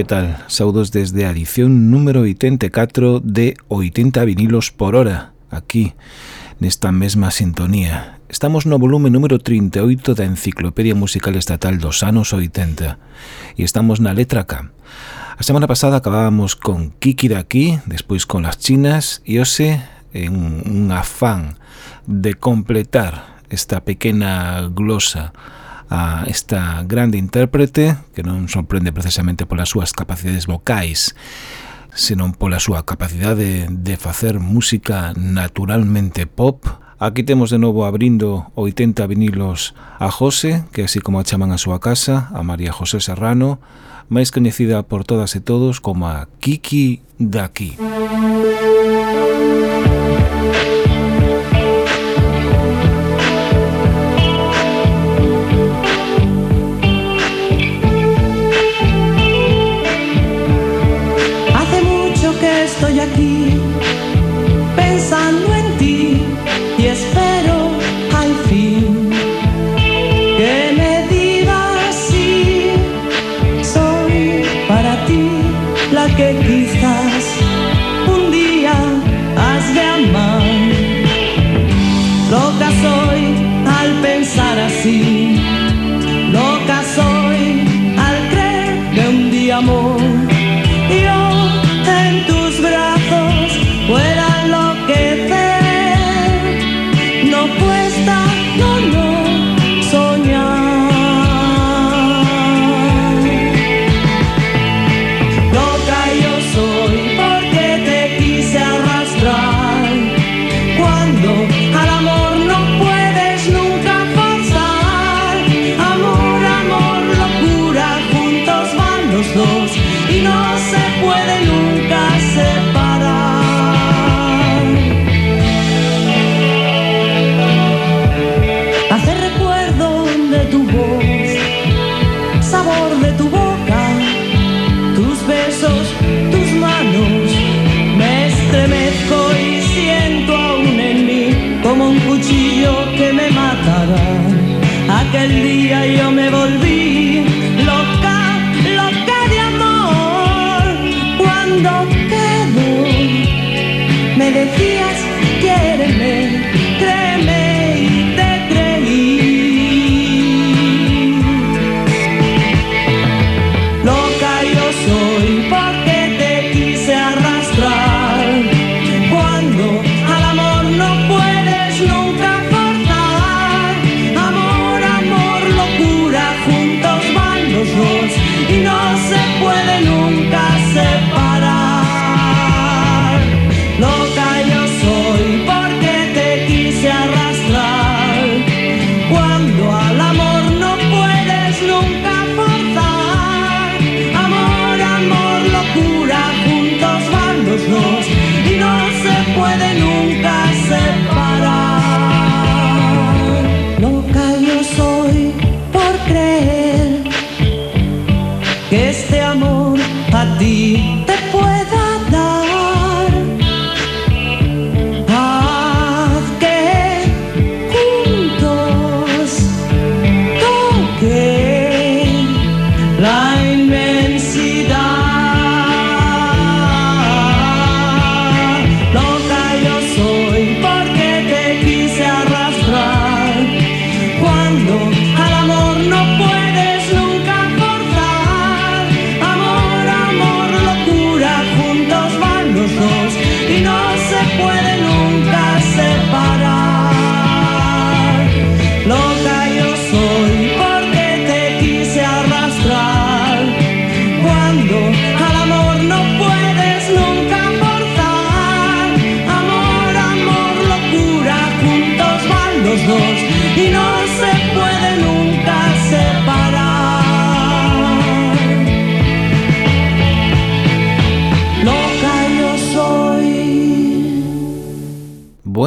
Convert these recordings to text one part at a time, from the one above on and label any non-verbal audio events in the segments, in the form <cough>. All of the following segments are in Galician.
que tal? Saudos desde a edición número 84 de 80 vinilos por hora, aquí, nesta mesma sintonía. Estamos no volume número 38 da Enciclopedia Musical Estatal dos anos 80 e estamos na letra K. A semana pasada acabábamos con Kiki de aquí, despois con las chinas e hoxe en un afán de completar esta pequena glosa a esta grande intérprete que non sorprende precisamente polas súas capacidades vocais senón pola súa capacidade de facer música naturalmente pop Aquí temos de novo abrindo 80 vinilos a José, que así como a chaman a súa casa, a María José Serrano, máis coñecida por todas e todos como a Kiki daqui. Música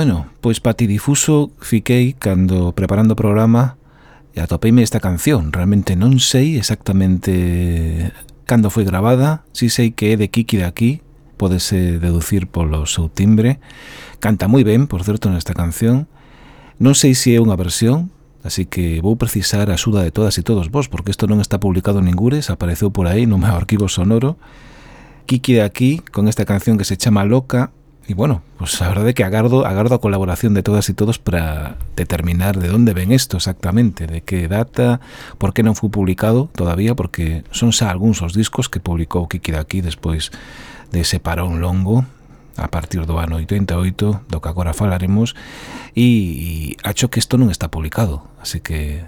Bueno, pois patidifuso fiquei cando preparando o programa e atopeime esta canción. Realmente non sei exactamente cando foi gravada, si sei que é de Kiki de aquí, podese deducir polo seu timbre. Canta moi ben, por certo, nesta canción. Non sei se é unha versión, así que vou precisar a axuda de todas e todos vos, porque isto non está publicado en ningures, apareceu por aí no meu arquivo sonoro. Kiki de aquí, con esta canción que se chama Loca, E, bueno, pues a verdade é que agardo, agardo a colaboración de todas e todos para determinar de onde ven isto exactamente, de que data, por que non foi publicado todavía, porque son xa algúns os discos que publicou Kiki daqui despois de ese parón longo a partir do ano 88, do que agora falaremos, e, e acho que isto non está publicado, así que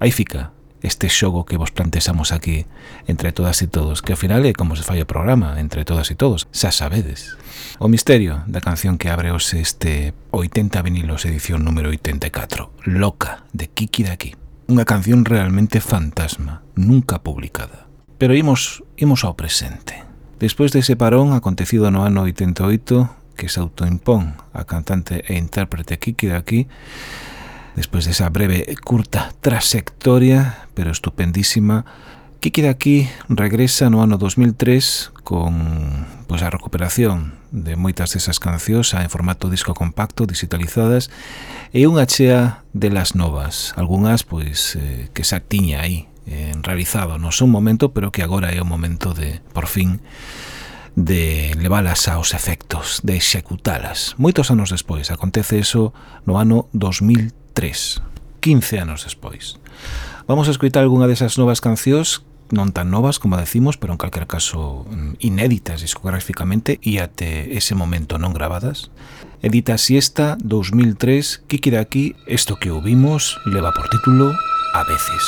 aí fica, este xogo que vos plantexamos aquí entre todas e todos, que ao final é como se fai o programa, entre todas e todos, xa sabedes. O misterio da canción que abre os este 80 vinilos edición número 84, Loca, de Kiki de aquí. Unha canción realmente fantasma, nunca publicada. Pero imos, imos ao presente. Despois dese parón acontecido no ano 88, que se autoimpón a cantante e intérprete Kiki Daki, Despois de breve, curta trasectoria, pero estupendísima, Kiki de aquí regresa no ano 2003 con pois, a recuperación de moitas desas cancións en formato disco compacto, digitalizadas, e unha chea de las novas, algunhas pois eh, que xa tiña aí, eh, realizado, non son momento, pero que agora é o momento de, por fin, de levalas aos efectos, de executalas. Moitos anos despois, acontece eso no ano 2003. 3, 15 anos despois. Vamos a escoitar algunha desas novas cancións non tan novas, como decimos, pero en calquer caso mm, inéditas discográficamente e até ese momento non grabadas. Edita Siesta 2003, Kiki de aquí, esto que ouvimos, leva por título A veces.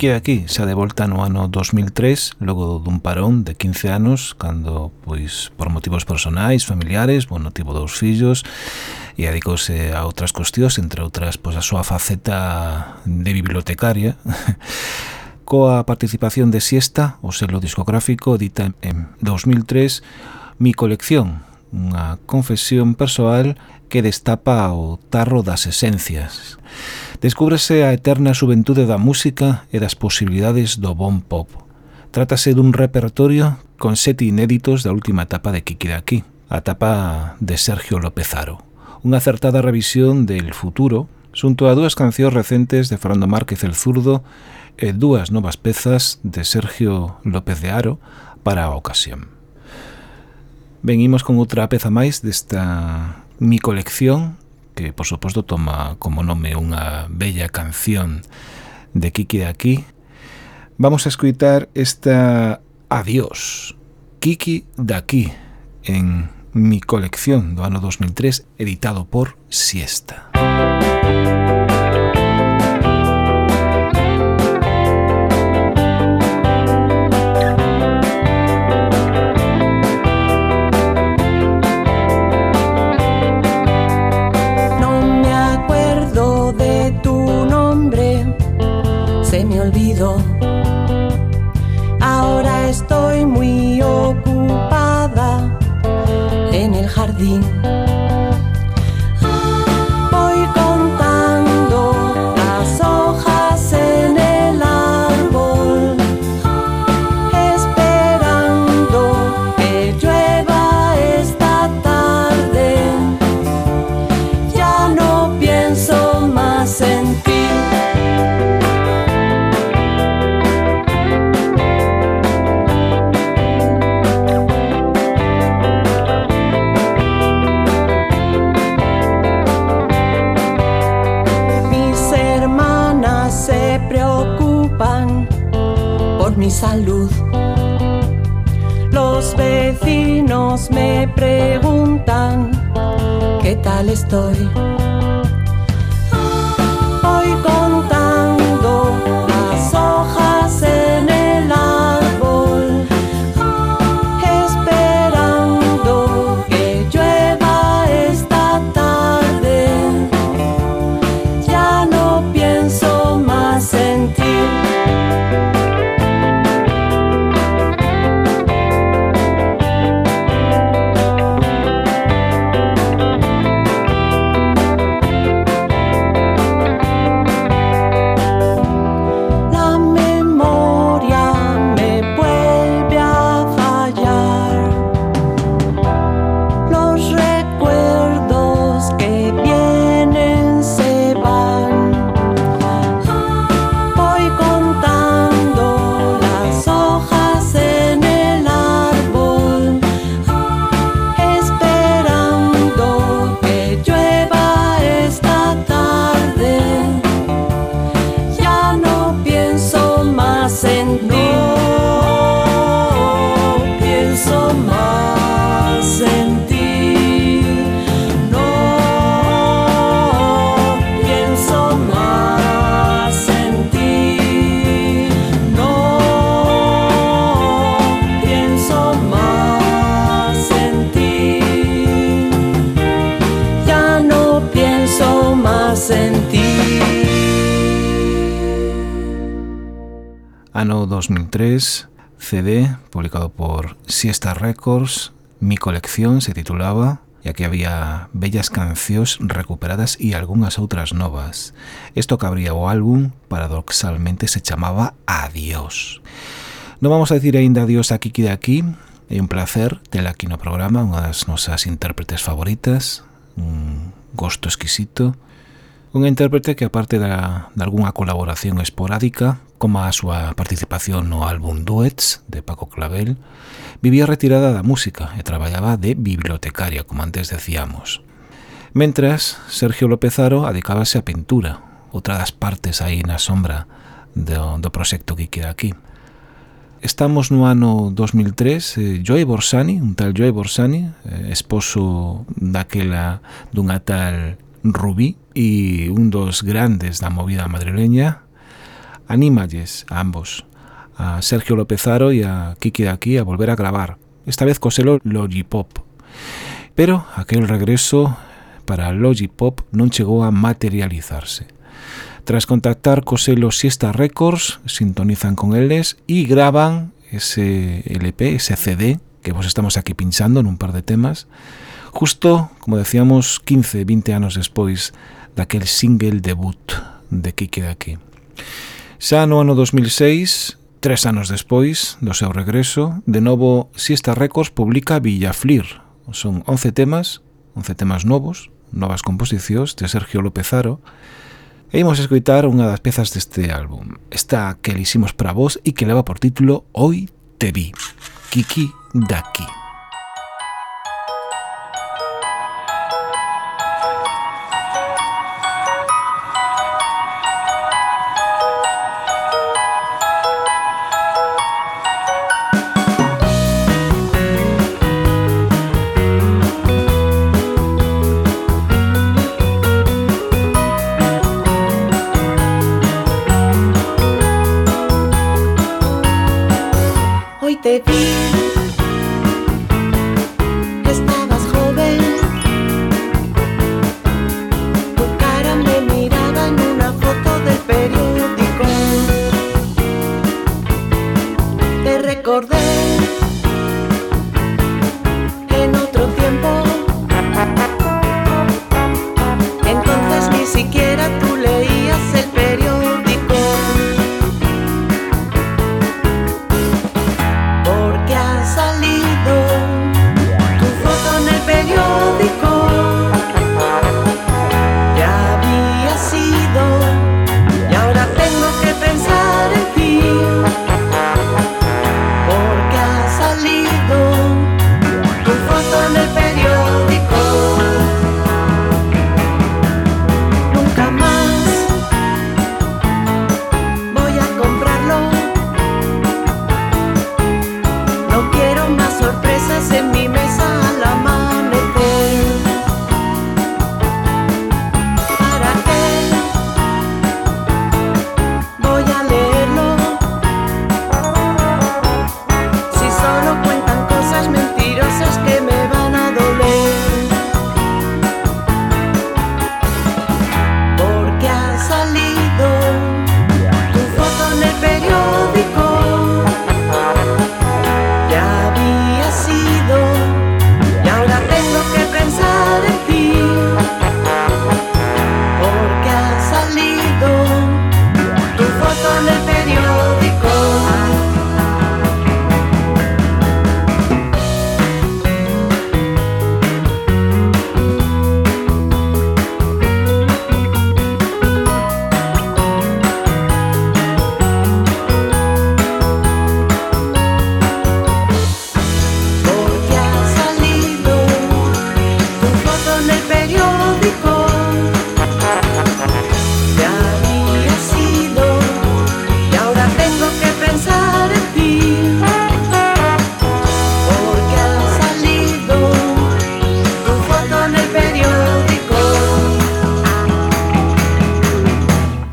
que aquí, xa de volta no ano 2003, logo dun parón de 15 anos, cando, pois, por motivos personais, familiares, bueno, tivo dous fillos, e adicose a outras cuestións, entre outras, pois, a súa faceta de bibliotecaria, <laughs> coa participación de Siesta, o selo discográfico, edita en 2003, Mi colección, unha confesión persoal que destapa o tarro das esencias. Descúbrese a eterna xuventude da música e das posibilidades do bon pop. Trátase dun repertorio con sete inéditos da última etapa de Kiki Kikiraki, a etapa de Sergio Lópezaro. Unha acertada revisión del futuro, xunto a dúas cancións recentes de Fernando Márquez el Zurdo e dúas novas pezas de Sergio López de Aro para a ocasión. Venimos con outra peza máis desta mi colección, que por suposto toma como nome unha bella canción de Kiki de aquí. Vamos a escutar esta Adiós, Kiki de aquí, en mi colección do ano 2003, editado por Siesta. Música 2003, CD publicado por Siesta Records. Mi colección se titulaba, e aquí había bellas cancións recuperadas e algunhas outras novas. Isto que abría o álbum, paradoxalmente, se chamaba Adiós. Non vamos a decir aínda adiós a Kiki de aquí, É un placer tela aquí no programa, unha das nosas intérpretes favoritas, un gosto exquisito, Un intérprete que aparte da, de algunha colaboración esporádica, como a súa participación no álbum Duets de Paco Clavel, vivía retirada da música e traballaba de bibliotecaria, como antes decíamos. Mentras, Sergio Lópezaro adicábase á pintura, outra das partes aí na sombra do, do proxecto que queda aquí. Estamos no ano 2003, eh, Joey Borsani, un tal Joey Borsani, eh, esposo daquela dunha tal Rubí e un dos grandes da movida madrileña, anímalles a ambos, a Sergio Lópezaro e a Kiki de aquí a volver a gravar, esta vez co selo Logipop. Pero aquel regreso para Logipop non chegou a materializarse. Tras contactar co selo Siesta Records, sintonizan con eles e graban ese LP, ese CD que vos estamos aquí pinchando nun par de temas, Justo, como decíamos, 15, 20 anos despois daquel single debut de Kike de Aquí. Xa no ano 2006, tres anos despois do seu regreso, de novo Siesta Records publica Villaflir. Son 11 temas, 11 temas novos, novas composicións de Sergio López Aro, E imos escoitar unha das pezas deste álbum. Esta que liximos para vos e que leva por título Hoy te vi. Kiki Daki. Te.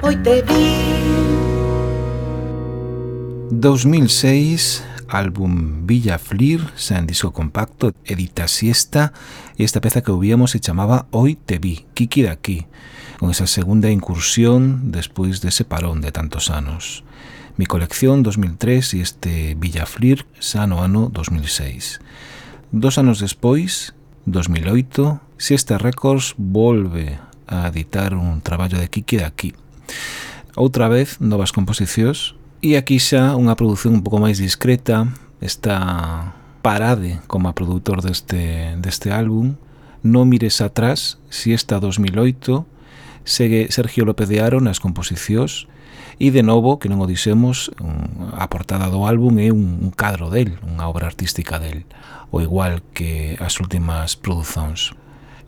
hoy te vi. 2006, álbum Villa Flir, sen disco compacto, edita Siesta, e esta peza que ouvíamos se chamaba Hoy te vi, Kiki de aquí, con esa segunda incursión despois dese parón de tantos anos. Mi colección 2003 e este Villa Flir, sano ano 2006. Dos anos despois, 2008, Siesta Records volve a editar un traballo de Kiki de aquí, Outra vez, novas composicións, e aquí xa unha produción un pouco máis discreta, está parade como produtor deste, deste álbum, Non mires atrás, si está 2008, segue Sergio López de Aro nas composicións, e de novo, que non o dixemos, a portada do álbum é un, un cadro del, unha obra artística del, o igual que as últimas producións.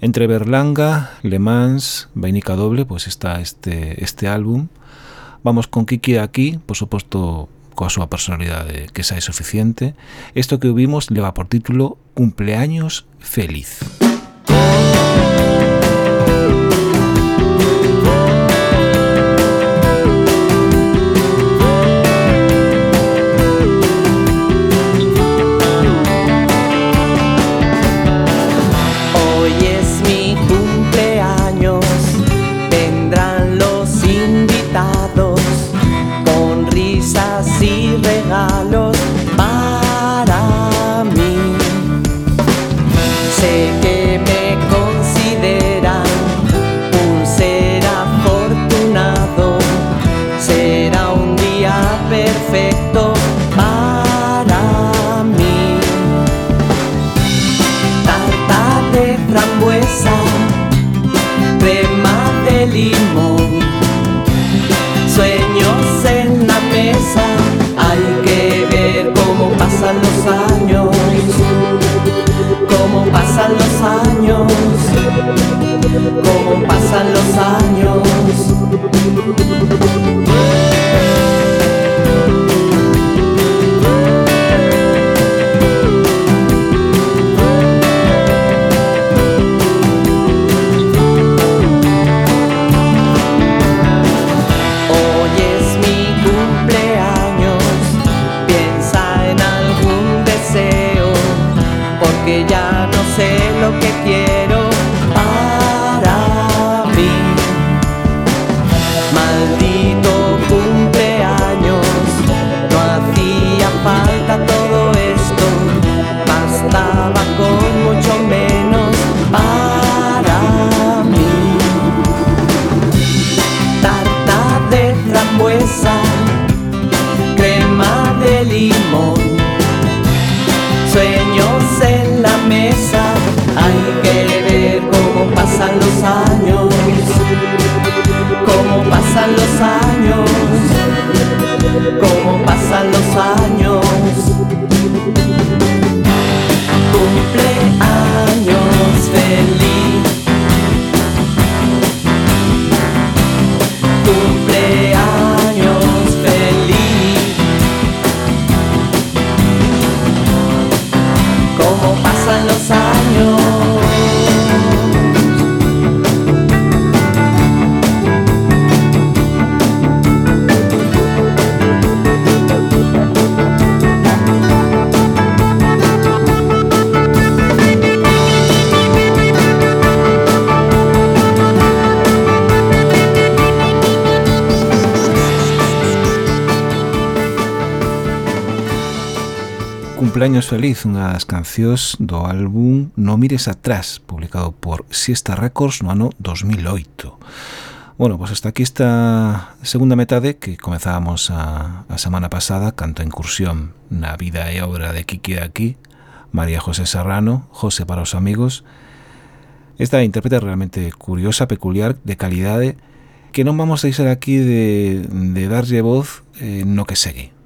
Entre Berlanga, Le Mans, Vainica Doble, pues está este, este álbum. Vamos con Kiki aquí, por suposto coa súa personalidade que xa é suficiente. Isto que vimos leva por título. Cumpleaños Feliz, Cumpleaños Feliz, unha das cancións do álbum No mires atrás, publicado por Siesta Records no ano 2008. Bueno, pois pues hasta aquí esta segunda metade que comezábamos a, a semana pasada, canto incursión na vida e obra de Kiki de aquí, María José Serrano, José para os amigos. Esta intérprete realmente curiosa, peculiar, de calidade, que non vamos a deixar aquí de, de darlle voz eh, no que segue.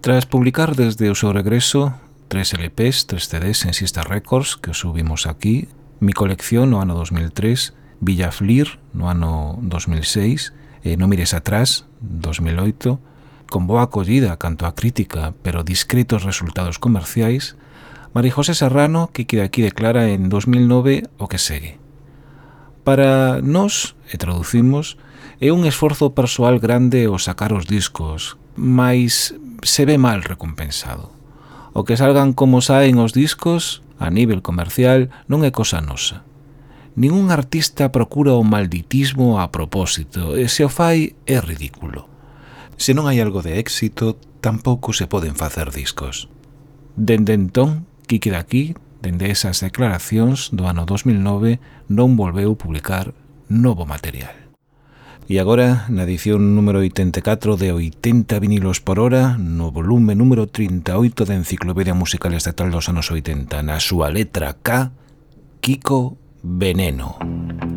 Tras publicar desde o seu regreso tres LPs, tres CDs en Sista Records, que subimos aquí, mi colección no ano 2003, Villa Flir no ano 2006, eh, No mires atrás, 2008, con boa acollida canto a crítica, pero discretos resultados comerciais, María José Serrano, que queda aquí declara en 2009 o que segue. Para nós, e traducimos, é un esforzo persoal grande o sacar os discos, mas se ve mal recompensado. O que salgan como saen os discos, a nivel comercial, non é cosa nosa. Ningún artista procura o malditismo a propósito, e se o fai é ridículo. Se non hai algo de éxito, tampouco se poden facer discos. Dende entón, Kiki daqui, dende esas declaracións do ano 2009, non volveu publicar novo material. E agora, na edición número 84 de 80 vinilos por hora, no volume número 38 da Enciclopedia Musical Estatal dos anos 80, na súa letra K, Kiko Veneno. Veneno.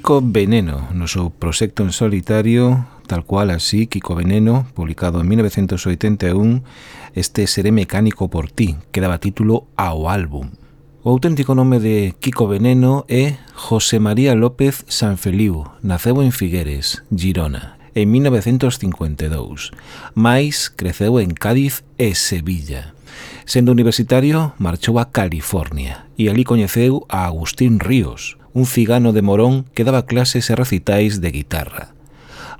Kiko Veneno, no seu proxecto en solitario, tal cual así, Kiko Veneno, publicado en 1981, este Seré Mecánico por Ti, que daba título ao álbum. O auténtico nome de Kiko Veneno é José María López Sanfeliu, naceu en Figueres, Girona, en 1952, mais creceu en Cádiz e Sevilla. Sendo universitario, marchou a California e ali coñeceu a Agustín Ríos, un cigano de Morón que daba clases e recitais de guitarra.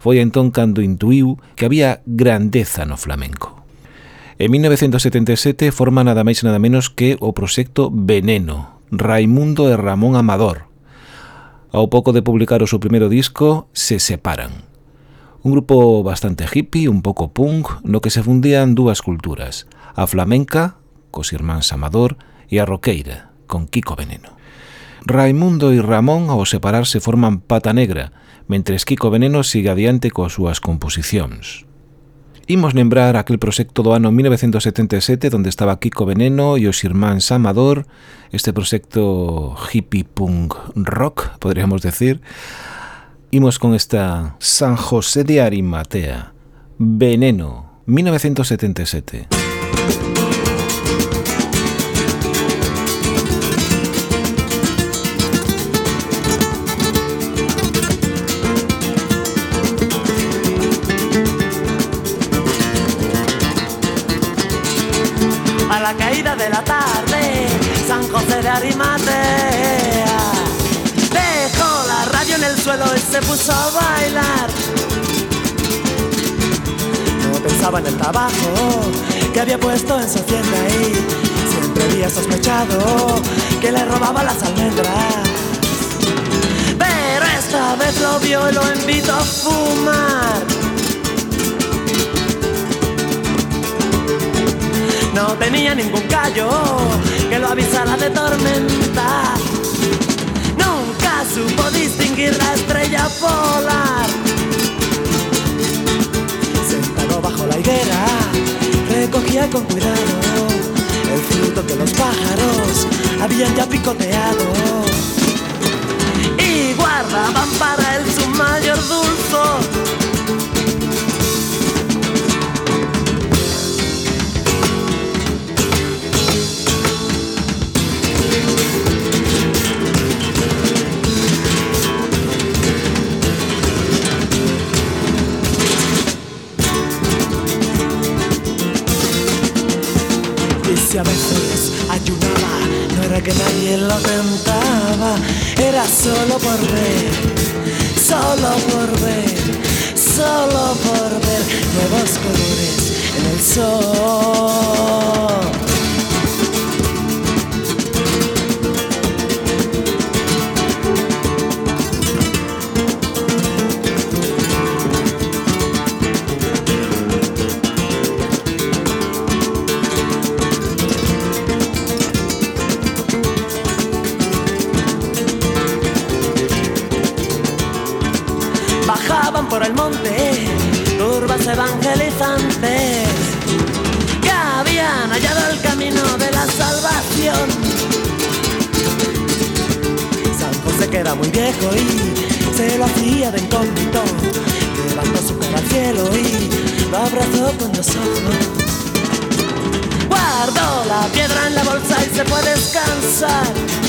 Foi entón cando intuiu que había grandeza no flamenco. En 1977 forma nada máis nada menos que o proxecto Veneno, Raimundo e Ramón Amador. Ao pouco de publicar o seu primeiro disco, se separan. Un grupo bastante hippie, un pouco punk, no que se fundían dúas culturas, a flamenca, cos irmáns Amador, e a roqueira, con Kiko Veneno. Raimundo e Ramón ao separarse forman Pata Negra, mentres Kiko Veneno sigue adiante coas súas composicións. Imos lembrar aquel proxecto do ano 1977 onde estaba Kiko Veneno e os irmáns Amador, este proxecto hippie punk rock, podríamos decir. Imos con esta San José de Arimatea, Veneno, 1977. Arimatea dejó la radio en el suelo y se puso a bailar. No pensaba en el trabajo que había puesto en su hacienda y siempre había sospechado que le robaba las almendras. Pero esta vez lo vio y lo invitó a fumar. No tenía ningún callo que lo avisara de tormenta. Nunca supo distinguir la estrella polar. Sentado bajo la higuera, recogía con cuidado el fruto que los pájaros habían ya picoteado. Y guardaban para él su mayor dulzor que nadie lo tentaba, era solo por ver, solo por ver, solo por ver nuevos colores en el sol. Abrazó con los ojos. Guardó la piedra en la bolsa y se a descansar.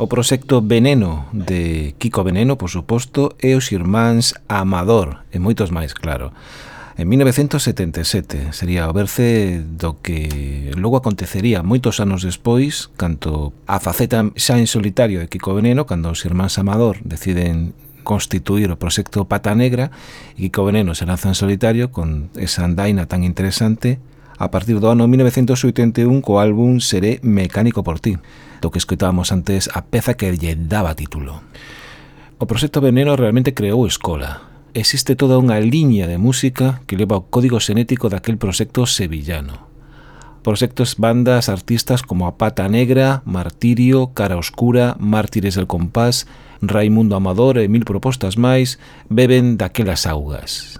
O proxecto Veneno de Kiko Veneno, por suposto, e os irmáns Amador, e moitos máis, claro. En 1977 sería o berce do que logo acontecería moitos anos despois, canto a faceta xa en solitario de Kiko Veneno, cando os irmáns Amador deciden constituir o proxecto Pata Negra e Kiko Veneno se lanza en solitario con esa andaina tan interesante a partir do ano 1981 co álbum Seré Mecánico por ti, do que escoitábamos antes a peza que lle daba título. O proxecto Veneno realmente creou escola. Existe toda unha liña de música que leva o código xenético daquel proxecto sevillano proxectos bandas artistas como A Pata Negra, Martirio, Cara Oscura, Mártires del Compás, Raimundo Amador e mil propostas máis beben daquelas augas.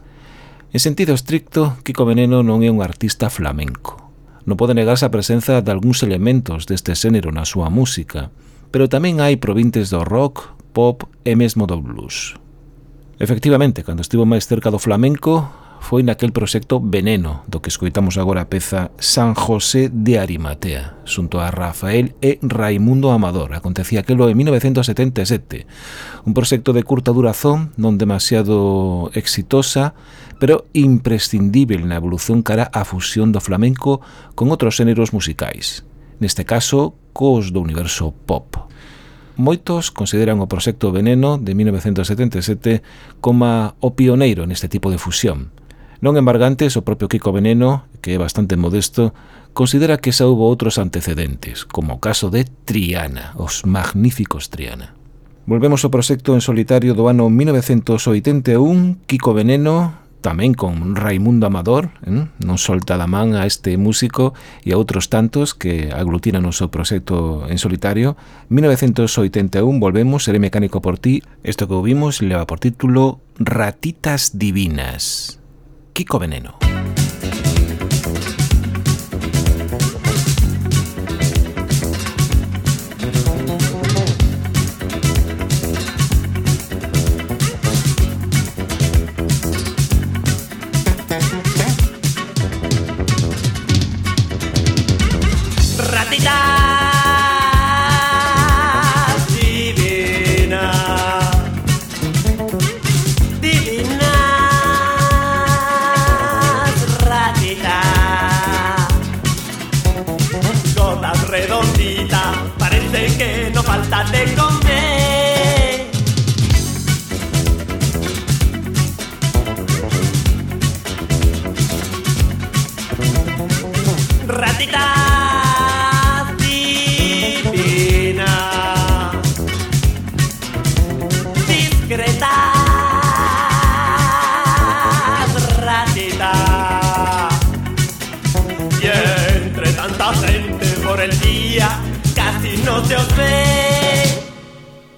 En sentido estricto, Kiko Veneno non é un artista flamenco. Non pode negarse a presenza de algúns elementos deste xénero na súa música, pero tamén hai provintes do rock, pop e mesmo do blues. Efectivamente, cando estivo máis cerca do flamenco, foi naquel proxecto Veneno, do que escoitamos agora a peza San José de Arimatea, xunto a Rafael e Raimundo Amador. Acontecía aquelo en 1977. Un proxecto de curta durazón, non demasiado exitosa, pero imprescindível na evolución cara á fusión do flamenco con outros xéneros musicais. Neste caso, cos do universo pop. Moitos consideran o proxecto Veneno de 1977 como o pioneiro neste tipo de fusión Non embargantes, o propio Kiko Veneno, que é bastante modesto, considera que xa houve outros antecedentes, como o caso de Triana, os magníficos Triana. Volvemos ao proxecto en solitario do ano 1981, Kiko Veneno, tamén con Raimundo Amador, eh? non solta da man a este músico e a outros tantos que aglutinan o seu proxecto en solitario. 1981, volvemos, seré mecánico por ti. Isto que ouvimos leva por título Ratitas Divinas. Kiko Veneno.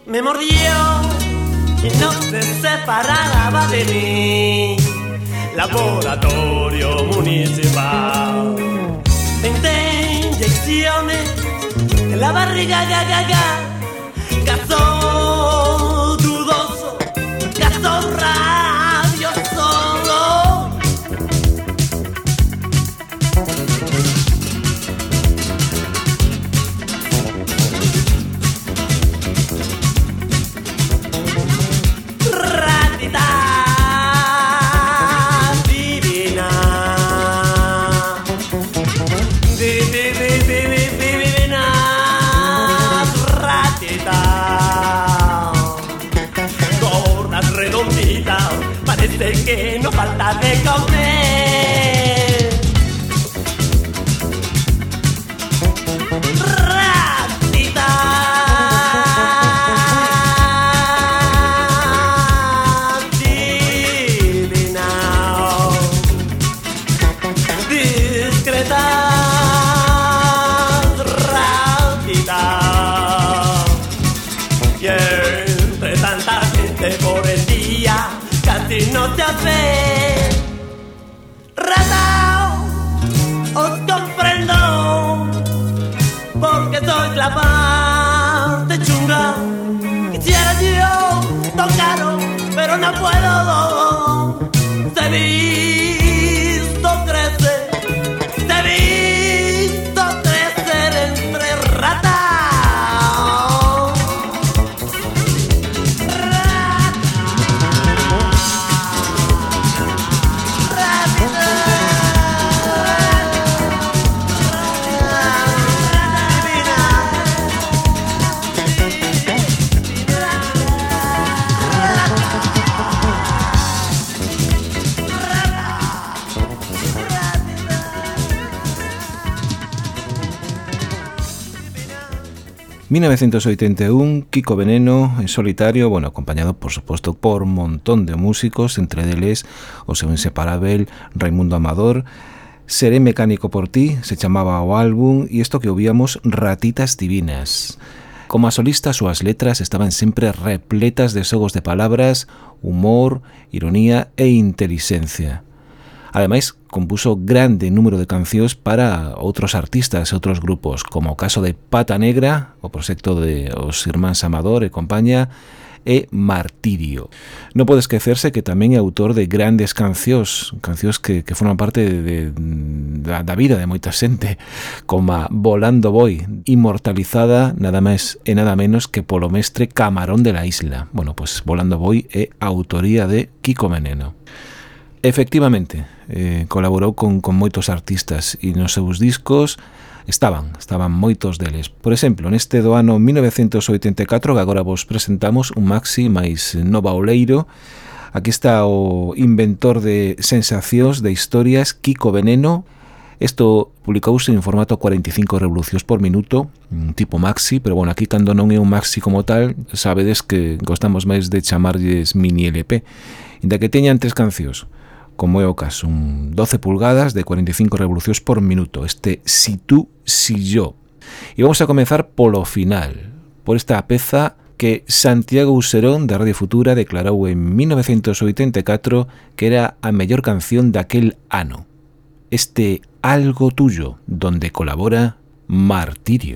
Me mordió y no se separaba de mí. Laboratorio municipal. 20 inyecciones en la barriga, ga, ga, ga. 1981, Kiko Veneno en solitario, bueno, acompañado por suposto por un montón de músicos, entre deles o seu inseparável Raimundo Amador, Seré mecánico por ti, se chamaba o álbum, e isto que ouvíamos Ratitas Divinas. Como a solista, súas letras estaban sempre repletas de xogos de palabras, humor, ironía e intelixencia. Ademais, compuso grande número de cancións para outros artistas e outros grupos, como o caso de Pata Negra, o proxecto de os irmáns Amador e compañía, e Martirio. Non pode esquecerse que tamén é autor de grandes cancións, cancións que, que forman parte de, de, da, da vida de moita xente, como Volando Voy, inmortalizada nada máis e nada menos que polo mestre Camarón de la Isla. Bueno, pois pues, Volando Voy é autoría de Kiko Veneno. Efectivamente, eh, colaborou con, con moitos artistas e nos seus discos estaban, estaban moitos deles. Por exemplo, neste do ano 1984 que agora vos presentamos un maxi máis nova oleiro Aquí está o inventor de sensacións, de historias, Kiko Veneno. Isto publicouse en formato 45 revolucións por minuto, un tipo maxi, pero bueno, aquí cando non é un maxi como tal, sabedes que gostamos máis de chamarlles mini LP, inda que teñan tres cancións como é o caso, un 12 pulgadas de 45 revolucións por minuto, este Si tú, si yo. E vamos a comenzar polo final, por esta peza que Santiago Userón da Radio Futura declarou en 1984 que era a mellor canción daquel ano. Este Algo Tuyo, donde colabora Martirio.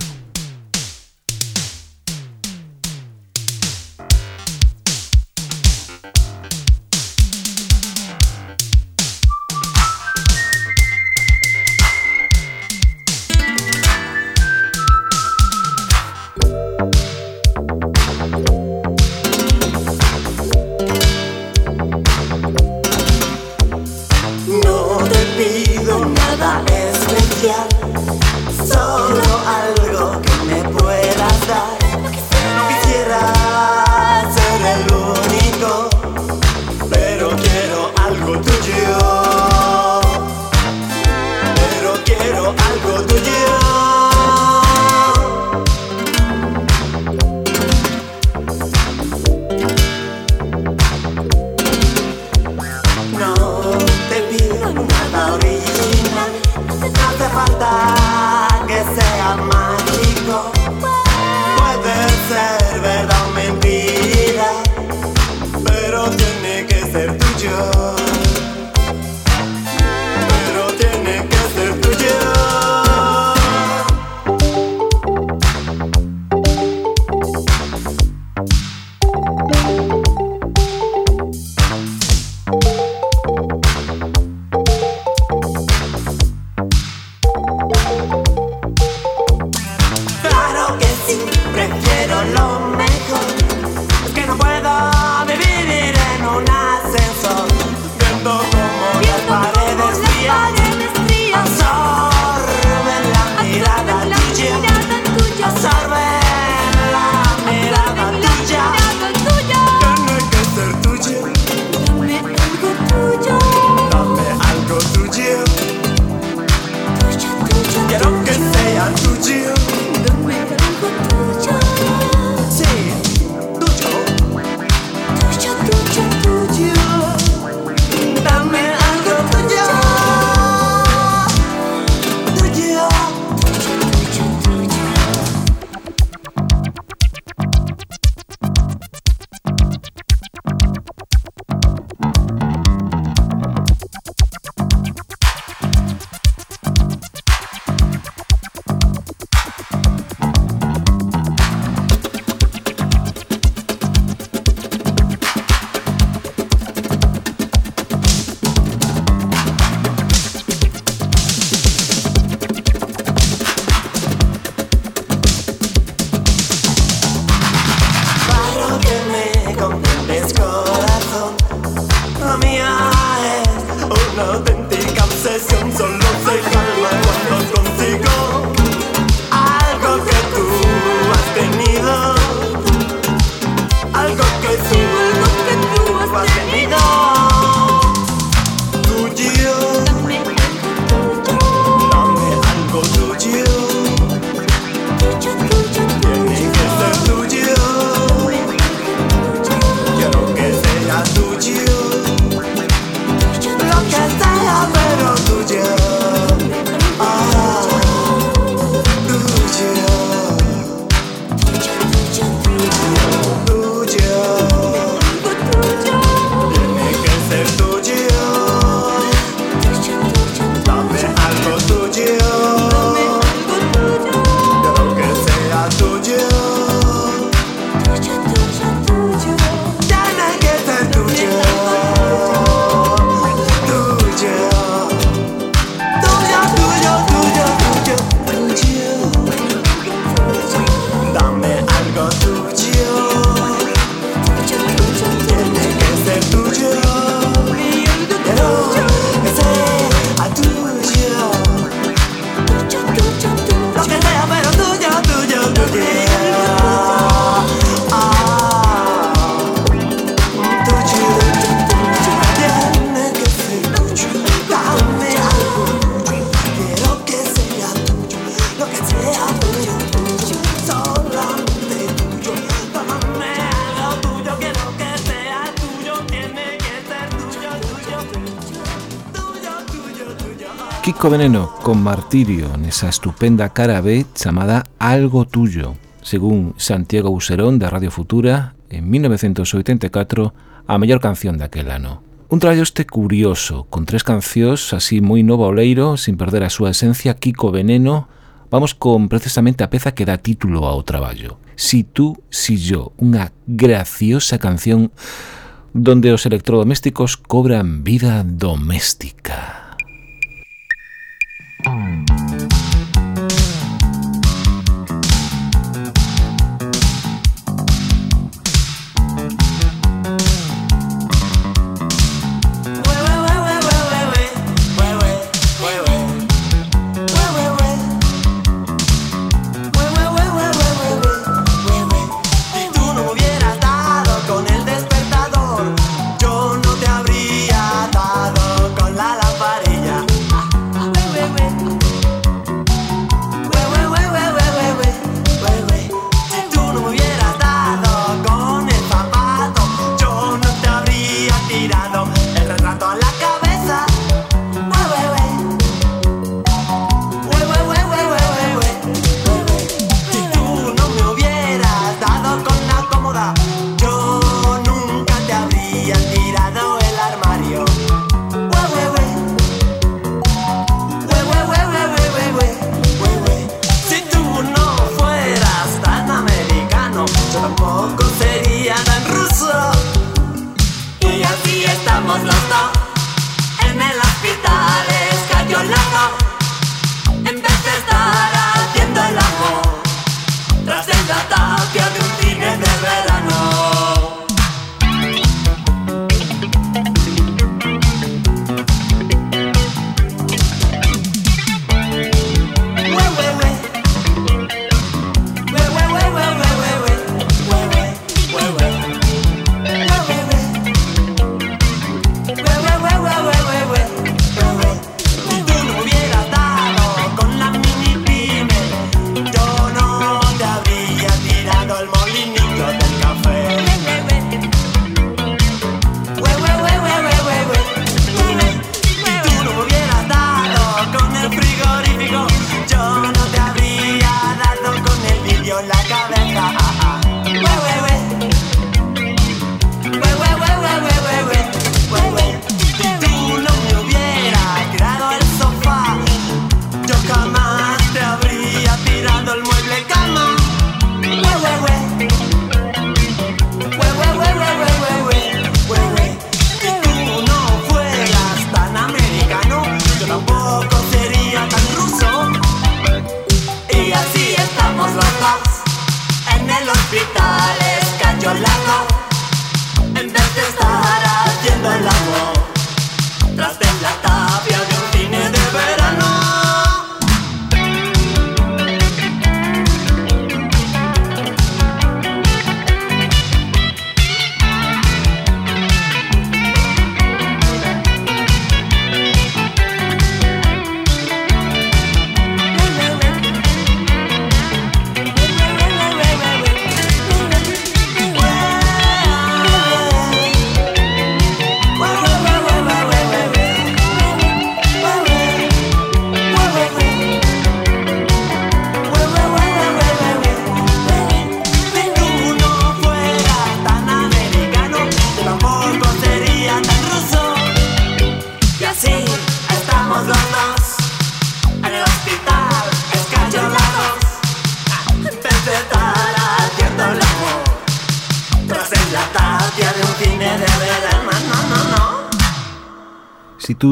Francisco Veneno con Martirio nesa estupenda cara B chamada Algo Tuyo, según Santiago Userón da Radio Futura en 1984 a mellor canción daquel ano. Un traballo este curioso, con tres cancións así moi novo oleiro, sin perder a súa esencia, Kiko Veneno, vamos con precisamente a peza que dá título ao traballo. Si tú, si yo, unha graciosa canción donde os electrodomésticos cobran vida doméstica. Mm.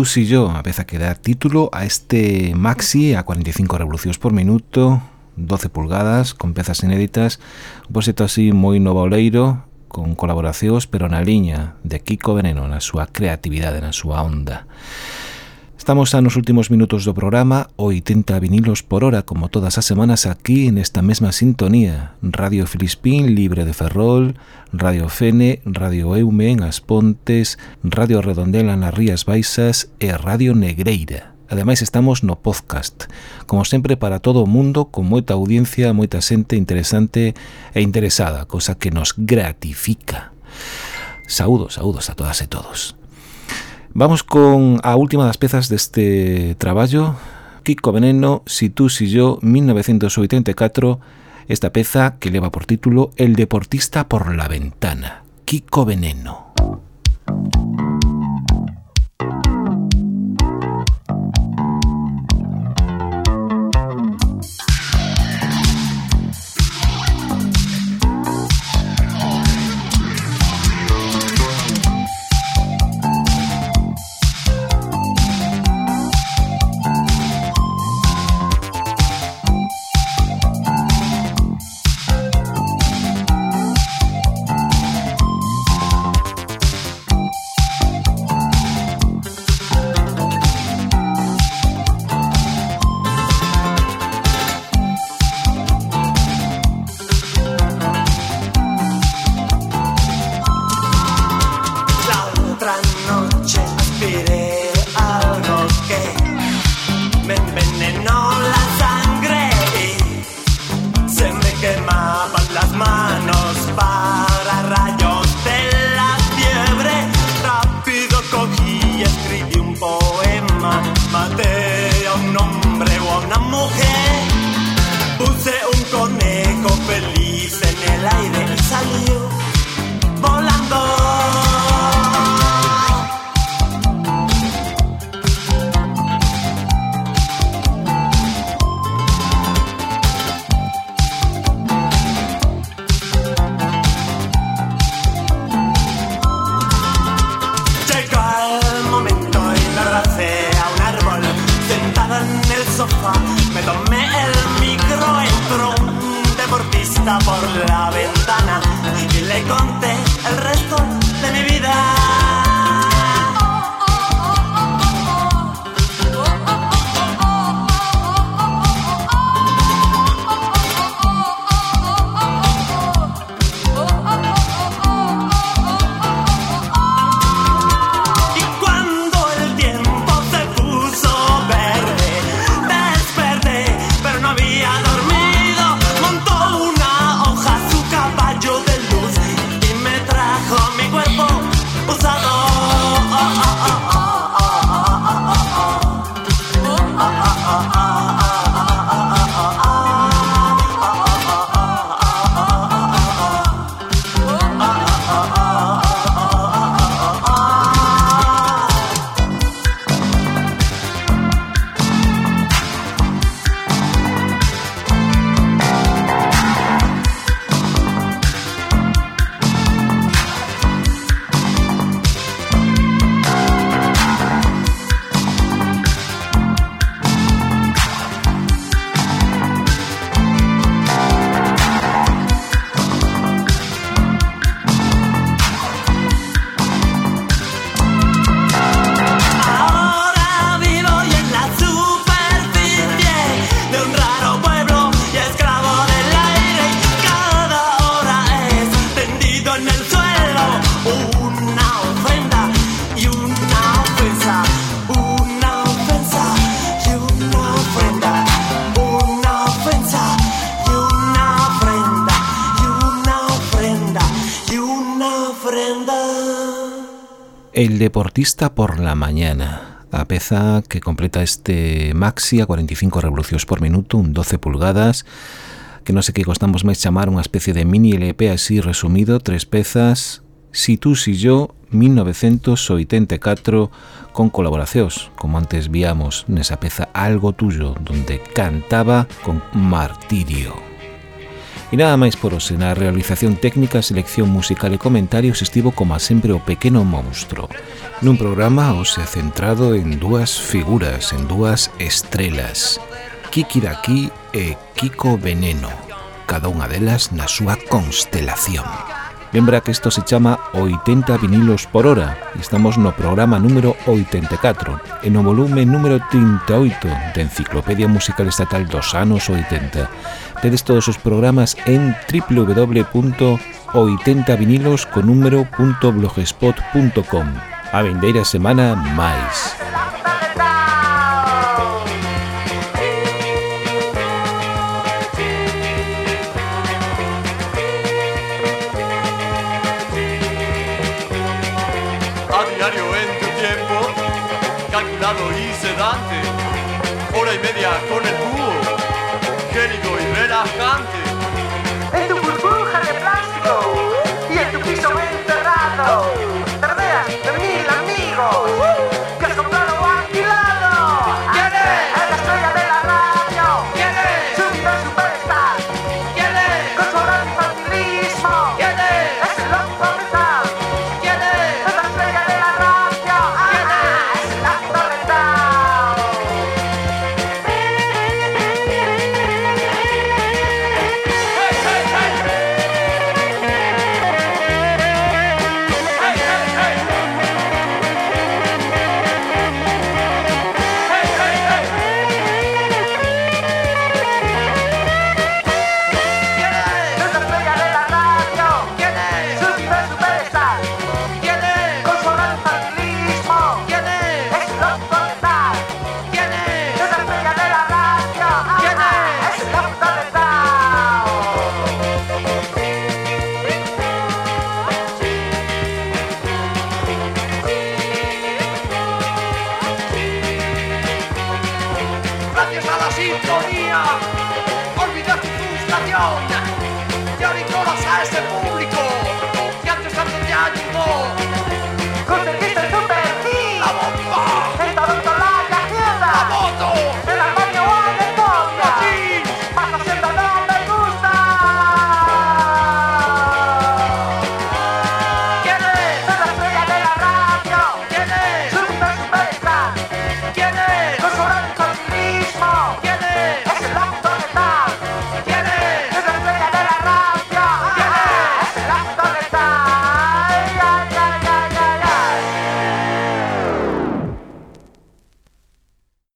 Blues yo, a peza que dar título a este maxi a 45 revolucións por minuto, 12 pulgadas, con pezas inéditas, un proxecto así moi novoleiro, con colaboracións, pero na liña de Kiko Veneno, na súa creatividade, na súa onda. Estamos a nos últimos minutos do programa 80 vinilos por hora como todas as semanas aquí en esta mesma sintonía. Radio Filispín, Libre de Ferrol Radio Fene, Radio Eume en As Pontes Radio Redondela nas Rías Baixas e Radio Negreira. Ademais estamos no podcast. Como sempre para todo o mundo con moita audiencia, moita xente interesante e interesada Cosa que nos gratifica. Saúdos, saúdos a todas e todos. Vamos con a última das pezas deste traballo. Kiko Veneno, Si tú, si yo, 1984 Esta peza que leva por título El deportista por la ventana. Kiko Veneno El deportista por la mañana, a peza que completa este maxi a 45 revolucións por minuto, un 12 pulgadas, que non sei que costamos máis chamar unha especie de mini LP así resumido, tres pezas, Si tú, si yo, 1984, con colaboracións, como antes víamos nesa peza Algo Tuyo, donde cantaba con Martirio. E nada máis por hoxe, na realización técnica, selección musical e comentarios estivo como sempre o pequeno monstro. Nun programa hoxe centrado en dúas figuras, en dúas estrelas, Kiki Daki e Kiko Veneno, cada unha delas na súa constelación. Lembra que isto se chama 80 vinilos por hora e estamos no programa número 84 e no volume número 38 da Enciclopedia Musical Estatal dos anos 80. Tedes todos os programas en www.80vinilos.blogspot.com A vindeira semana máis.